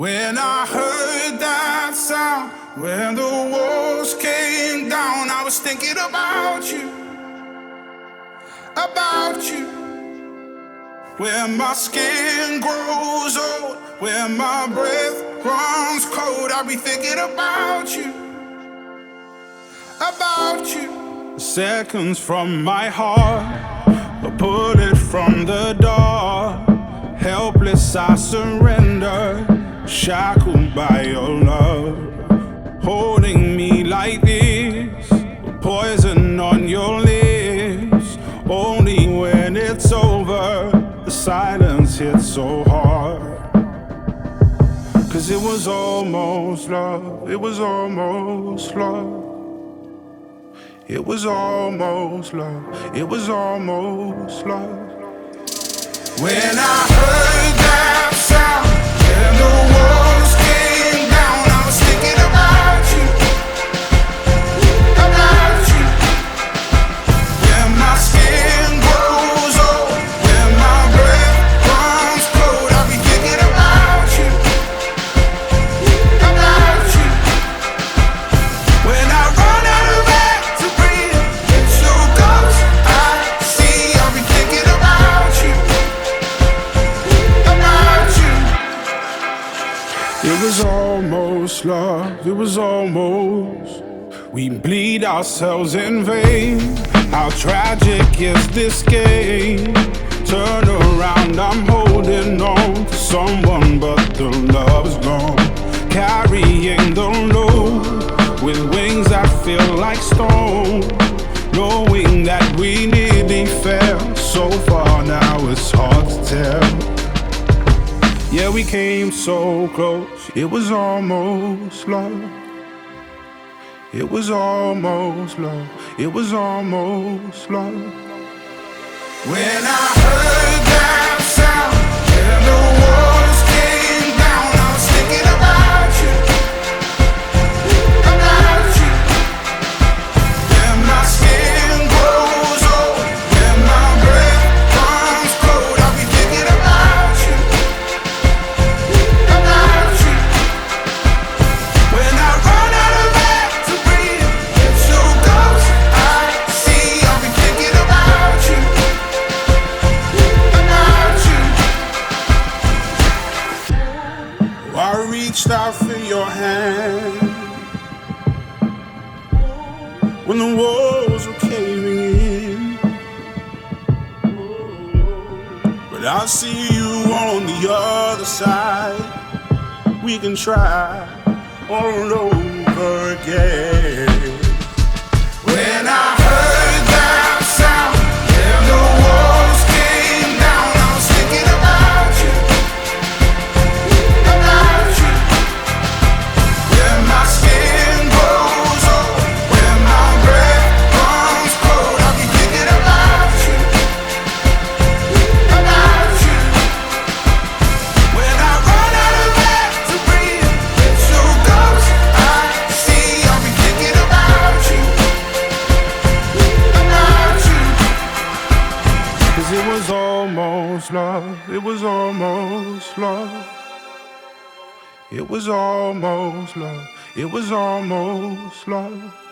When I heard that sound, when the walls came down, I was thinking about you, about you. When my skin grows old, when my breath runs cold, I'll be thinking about you, about you. Seconds from my heart, a bullet from the dark. Helpless, I surrender, shackled by your love. Holding me like this, poison on your lips. Only when it's over, the silence hits so hard. Cause it was almost love, it was almost love. It was almost love, it was almost love. When I heard that It was almost love, it was almost. We bleed ourselves in vain. How tragic is this game? Turn around, I'm holding on to someone, but the love is gone. Carrying the load with wings that feel like stone. Knowing that we nearly fell so far now, it's hard to tell. Yeah, we came so close. It was almost love. It was almost love. It was almost love. When I heard I reached out for your hand when the walls were caving in. But I see you on the other side. We can try all over again. Almost love. It was almost love. It was almost love. It was almost love.